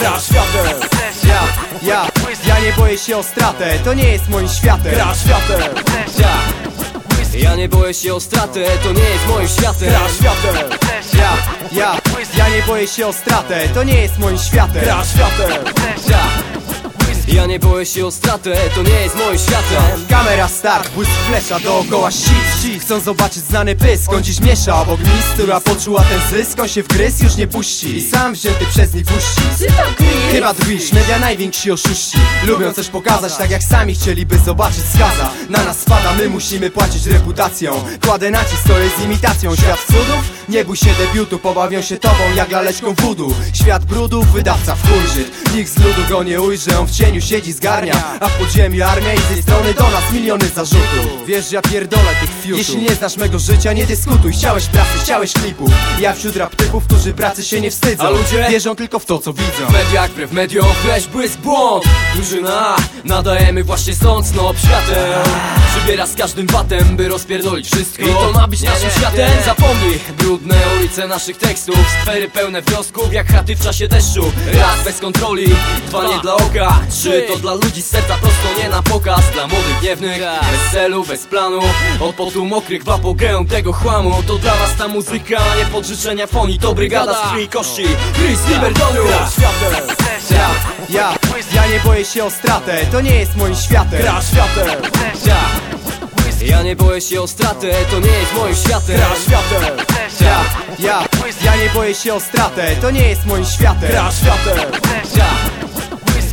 Gra światem. Ja, ja, ja nie boję się o stratę, to nie jest moim światem. Gra światem. Ja, ja nie boję się o stratę, to nie jest moim światem. Gra światem. Ja, ja, ja nie boję się o stratę, to nie jest moim światem. Gra światem. Ja, ja nie boję się o stratę, to nie jest moim światem Kamera start, błysk flesza, dookoła ścisk. Chcą zobaczyć znany pysk, on dziś miesza obok mis Która poczuła ten zysk, on się w gryz już nie puści. I sam wzięty przez nich uścisk Chyba drwisz, media najwięksi oszuści. Lubią coś pokazać, tak jak sami chcieliby zobaczyć skaza. Na nas spada, my musimy płacić reputacją. Kładę nacisk, to jest imitacją. Świat cudów? Nie bój się debiutu, pobawią się tobą jak laleczką wudu. Świat brudów, wydawca wkurży Nikt z ludu go nie ujrzy, on w cieniu siedzi, zgarnia A w podziemiu armia i z tej strony do nas miliony zarzutów. Wiesz, ja pierdolę tych fiutów. Jeśli nie znasz mego życia, nie dyskutuj. Chciałeś pracy, chciałeś klipów. Ja wśród rap typów, którzy pracy się nie wstydzą. A ludzie? Wierzą tylko w to, co widzą. W mediach, wbrew mediom, flash, błysk, błąd. Drużyna, nadajemy właśnie stąd snop światem Przybiera z każdym batem, by rozpierdolić wszystko. I to ma być naszym światem Zapomnij, brudne ulice naszych tekstów Skwery pełne wniosków, jak chaty w czasie deszczu. Raz bez kontroli, dwa nie dla oka. Trzy to dla ludzi z serca prosto, nie na pokaz Dla młodych gniewnych, bez celu, bez planu. Od potu mokrych w apogeum tego chłamu. To dla was ta muzyka, nie podżyczenia fonii To brygada z krwi i kości, Chris światem. Ja, ja, ja nie boję się o stratę, to nie jest moim światem. Gra światem. Ja, ja nie boję się o stratę, to nie jest moim światem. Gra światem. Ja, ja, ja nie boję się o stratę, to nie jest moim światem. Gra światem. Ja,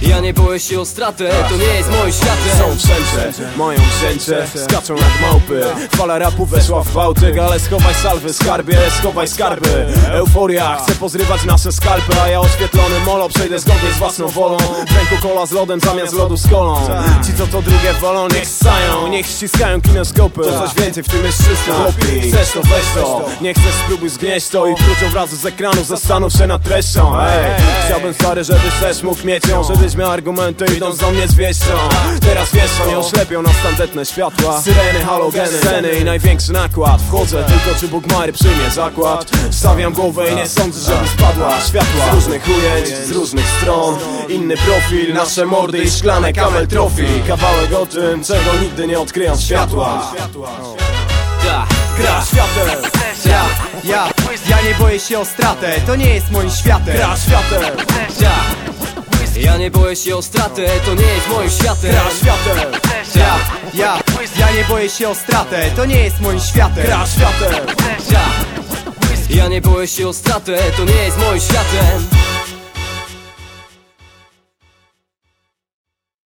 ja nie boję się o stratę, to nie jest moim światem Są wszędzie, mają brzęcze, skaczą jak małpy. Fala rapu weszła w Bałtyk, ale schowaj salwy skarbie, schowaj skarby. Euforia, chce pozrywać nasze skalpy A ja oświetlony molo, przejdę zgodnie z własną wolą. W ręku kola z lodem zamiast lodu z kolą. Ci co to drugie wolą, niech ssają, niech ściskają kineskopy To coś więcej, w tym jest opij Chcesz to, weź to, nie chcesz spróbuj zgnieść to I prócz obrazu z ekranu zastanów się nad treścią. Ej, chciałbym stary, żebyś też mógł mieć ją Żebyś miał argumenty idąc do mnie z wieścią. Teraz wiesz co, nie oślepią nas tandetne światła. Syreny, halogeny, sceny i największy nakład. Wchodzę tylko czy Bóg Mary przyjmie zakład. Stawiam głowę i nie sądzę, żeby spadła Światła. Z różnych ujęć, z różnych stron. Inny profil, nasze mordy i szklane kamel trofi. Kawałek o tym, czego nigdy nie odkryją światła. Ja, Gra światem. Ja, ja, ja nie boję się o stratę, to nie jest moim światem. Gra światem. Ja, ja nie boję się o stratę, to nie jest moim światem. Gra światem. Ja, ja, ja nie boję się o stratę, to nie jest moim światem. Gra światem. Ja, ja nie boję się o stratę, to nie jest moim światem